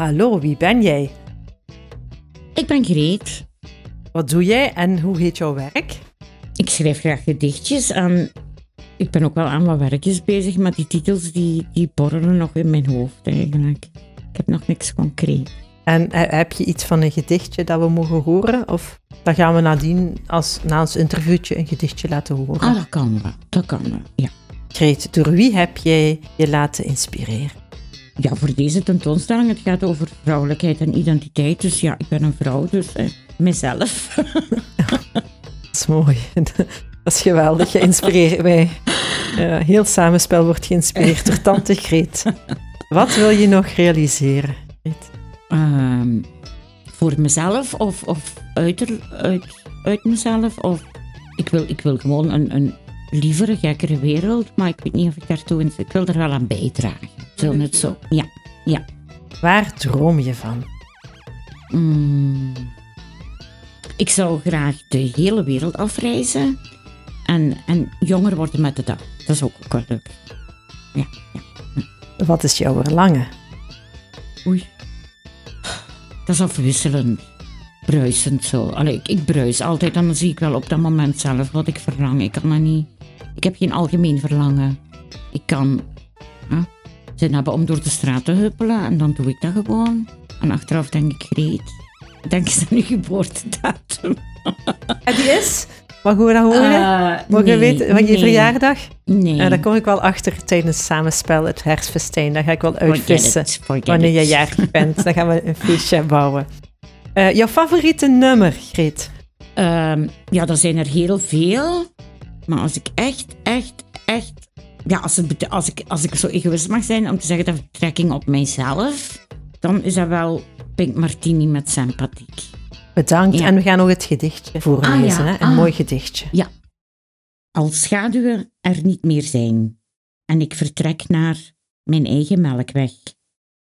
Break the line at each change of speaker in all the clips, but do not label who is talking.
Hallo, wie ben jij?
Ik ben Greet.
Wat doe jij en hoe heet jouw werk?
Ik schrijf graag gedichtjes en ik ben ook wel aan wat werkjes bezig, maar die titels die, die borrelen nog in mijn hoofd eigenlijk. Ik heb nog niks concreet.
En eh, heb je iets van een gedichtje dat we mogen horen? Of dan gaan we nadien, als, na ons interviewtje, een gedichtje laten horen?
Ah, dat kan wel. Dat kan wel, ja.
Greet, door wie heb jij je laten inspireren?
Ja, voor deze tentoonstelling, het gaat over vrouwelijkheid en identiteit. Dus ja, ik ben een vrouw, dus eh, mezelf.
dat is mooi. Dat is geweldig. Je inspireert mij. Uh, heel samenspel wordt geïnspireerd door Tante Greet. Wat wil je nog realiseren, Greet?
Um, voor mezelf of, of uit, uit, uit mezelf? Of ik wil, ik wil gewoon een, een lievere, gekkere wereld, maar ik weet niet of ik daartoe in Ik wil er wel aan bijdragen. Zo net zo. Ja, ja.
Waar droom je van?
Mm, ik zou graag de hele wereld afreizen en, en jonger worden met de dag. Dat is ook, ook wel leuk. Ja, ja.
Wat is jouw verlangen?
Oei. Dat is afwisselend. Bruisend zo. Allee, ik, ik bruis altijd en dan zie ik wel op dat moment zelf wat ik verlang. Ik kan dat niet. Ik heb geen algemeen verlangen. Ik kan zin hebben om door de straat te huppelen en dan doe ik dat gewoon. En achteraf denk ik, Greet, denk eens aan je geboortedatum.
En die is? Mag we dat horen? Uh, Mogen we weten van je nee, verjaardag?
Nee.
Uh, daar kom ik wel achter tijdens samenspel, het herfstfestijn. Daar ga ik wel uitvissen wanneer je jarig bent. Dan gaan we een feestje bouwen. Uh, jouw favoriete nummer, Greet?
Um, ja, er zijn er heel veel. Maar als ik echt, echt, echt... Ja, als, het, als, ik, als ik zo egoïst mag zijn om te zeggen dat betrekking op mijzelf... Dan is dat wel Pink Martini met sympathiek.
Bedankt. En we gaan nog het gedichtje voorlezen.
Ah, ja.
hè? Een
ah.
mooi gedichtje.
Ja. Als schaduwen er niet meer zijn en ik vertrek naar mijn eigen melkweg,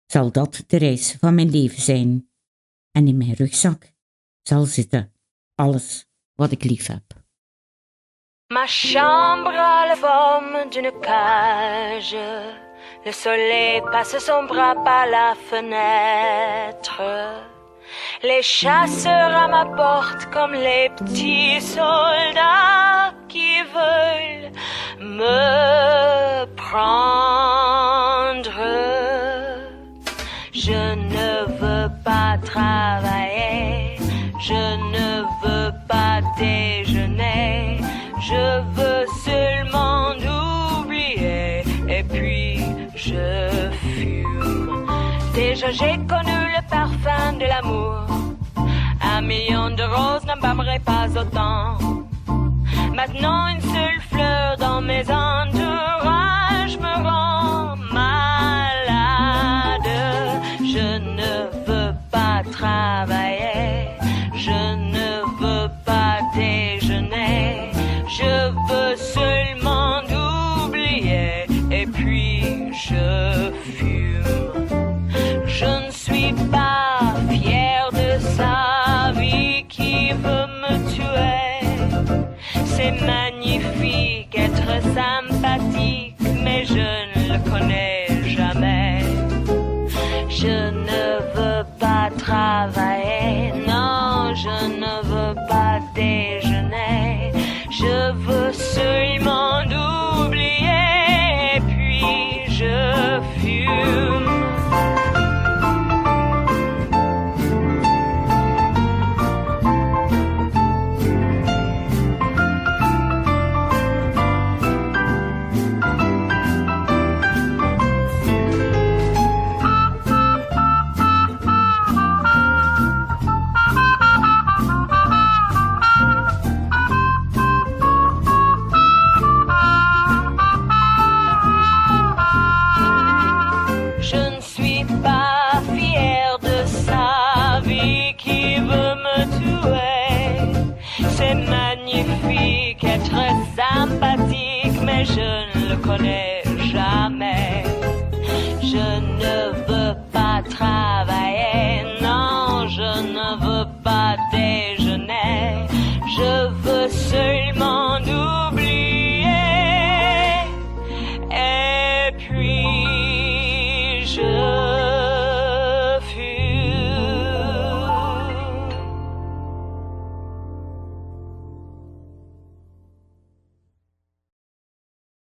zal dat de reis van mijn leven zijn. En in mijn rugzak zal zitten alles wat ik lief heb.
Ma chambre a la forme d'une cage. Le soleil passe son bras par la fenêtre. Les chasseurs à ma porte comme les petits soldats qui veulent me prendre. Je ne veux pas travailler, je ne veux pas déjeuner, je veux seulement oublier et puis je fume. Déjà j'ai connu le parfum de l'amour. Un million de roses n'embâmerait pas autant. Maintenant une seule fleur dans mes entourages Je jamais. Je ne veux pas travailler, non, je ne veux pas déjeuner. Je veux